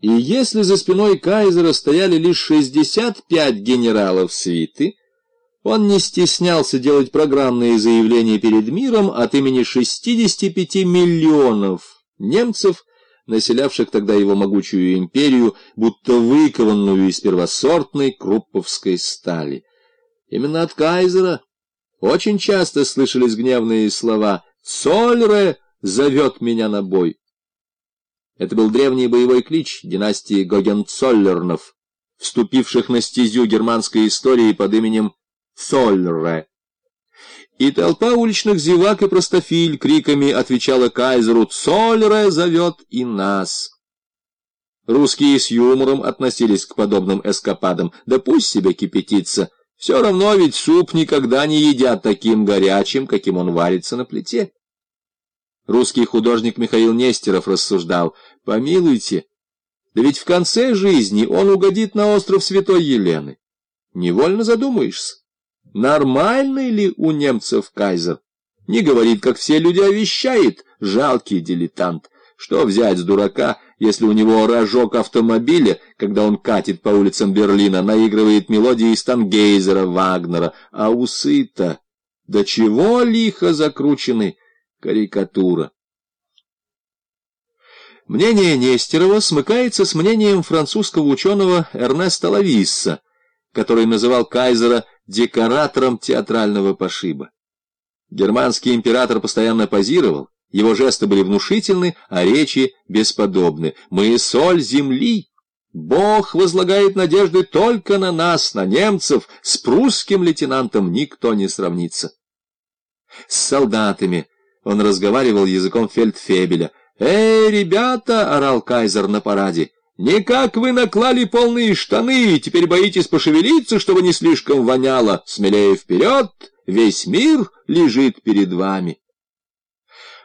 И если за спиной кайзера стояли лишь 65 генералов свиты, он не стеснялся делать программные заявления перед миром от имени 65 миллионов немцев, населявших тогда его могучую империю, будто выкованную из первосортной крупповской стали. Именно от кайзера очень часто слышались гневные слова «Сольре зовет меня на бой». Это был древний боевой клич династии Гогенцоллернов, вступивших на стезю германской истории под именем Цоллере. И толпа уличных зевак и простофиль криками отвечала кайзеру «Цоллере зовет и нас». Русские с юмором относились к подобным эскападам, да пусть себе кипятится, все равно ведь суп никогда не едят таким горячим, каким он варится на плите. Русский художник Михаил Нестеров рассуждал, помилуйте, да ведь в конце жизни он угодит на остров Святой Елены. Невольно задумаешься, нормальный ли у немцев кайзер? Не говорит, как все люди, а вещает, жалкий дилетант. Что взять с дурака, если у него рожок автомобиля, когда он катит по улицам Берлина, наигрывает мелодии Стангейзера, Вагнера, а усы-то до чего лихо закручены, карикатура. Мнение Нестерова смыкается с мнением французского ученого Эрнеста Лависса, который называл кайзера декоратором театрального пошиба. Германский император постоянно позировал, его жесты были внушительны, а речи бесподобны. «Мы соль земли!» Бог возлагает надежды только на нас, на немцев, с прусским лейтенантом никто не сравнится. С солдатами он разговаривал языком фельдфебеля. «Эй, ребята!» — орал кайзер на параде. «Никак вы наклали полные штаны теперь боитесь пошевелиться, чтобы не слишком воняло. Смелее вперед! Весь мир лежит перед вами!»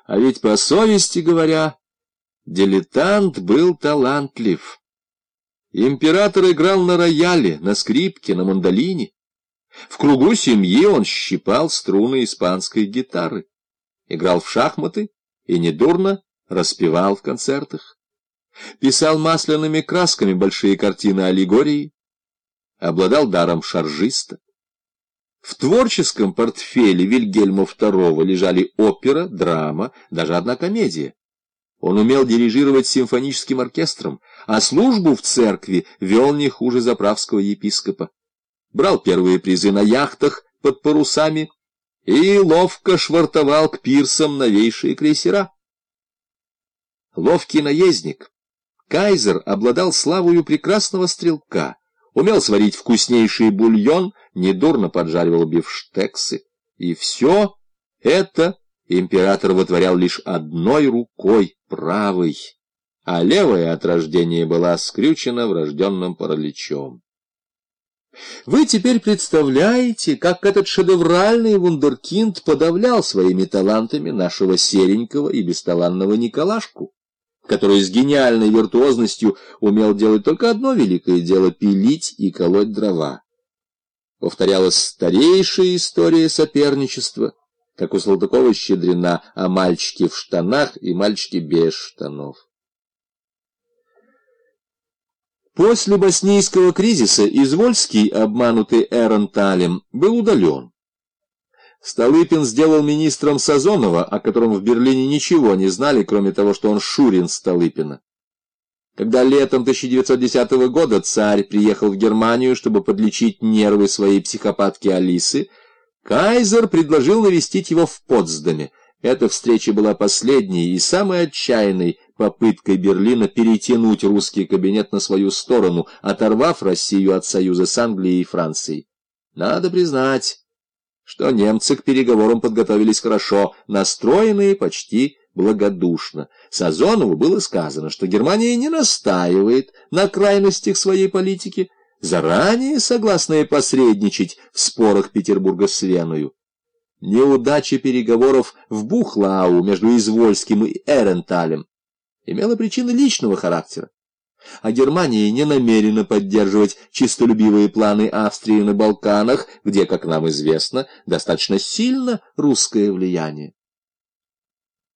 А ведь, по совести говоря, дилетант был талантлив. Император играл на рояле, на скрипке, на мандолине. В кругу семьи он щипал струны испанской гитары играл в шахматы и недурно распевал в концертах. Писал масляными красками большие картины аллегории, обладал даром шаржиста. В творческом портфеле Вильгельма II лежали опера, драма, даже одна комедия. Он умел дирижировать симфоническим оркестром, а службу в церкви вел не хуже заправского епископа. Брал первые призы на яхтах под парусами, и ловко швартовал к пирсам новейшие крейсера. Ловкий наездник, Кайзер обладал славою прекрасного стрелка, умел сварить вкуснейший бульон, недурно поджаривал бифштексы, и все это император вытворял лишь одной рукой, правой, а левая от рождения была скрючена врожденным параличом. Вы теперь представляете, как этот шедевральный вундеркинд подавлял своими талантами нашего серенького и бесталанного Николашку, который с гениальной виртуозностью умел делать только одно великое дело — пилить и колоть дрова. Повторялась старейшая история соперничества, как у Салтыкова-Щедрина, о мальчике в штанах и мальчике без штанов. После боснийского кризиса Извольский, обманутый Эронталем, был удален. Столыпин сделал министром Сазонова, о котором в Берлине ничего не знали, кроме того, что он Шурин Столыпина. Когда летом 1910 года царь приехал в Германию, чтобы подлечить нервы своей психопатки Алисы, Кайзер предложил навестить его в Потсдаме. Эта встреча была последней и самой отчаянной, попыткой Берлина перетянуть русский кабинет на свою сторону, оторвав Россию от союза с Англией и Францией. Надо признать, что немцы к переговорам подготовились хорошо, настроенные почти благодушно. Сазонову было сказано, что Германия не настаивает на крайностях своей политики, заранее согласная посредничать в спорах Петербурга с Веною. Неудача переговоров в Бухлау между Извольским и Эренталем имела причины личного характера. А Германия не намерена поддерживать чистолюбивые планы Австрии на Балканах, где, как нам известно, достаточно сильно русское влияние.